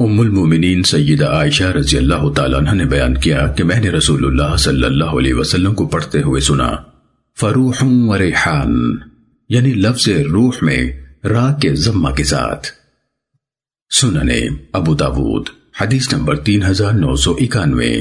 ام المومنین سیدہ عائشہ رضی اللہ تعالیٰ عنہ نے بیان کیا کہ میں نے رسول اللہ صلی اللہ علیہ وسلم کو پڑھتے ہوئے سنا، فروح و ریحان یعنی لفظ روح میں را کے ضمہ کے ساتھ۔ سننے ابو داود، حدیث نمبر تین ہزار نو سو اکانوے۔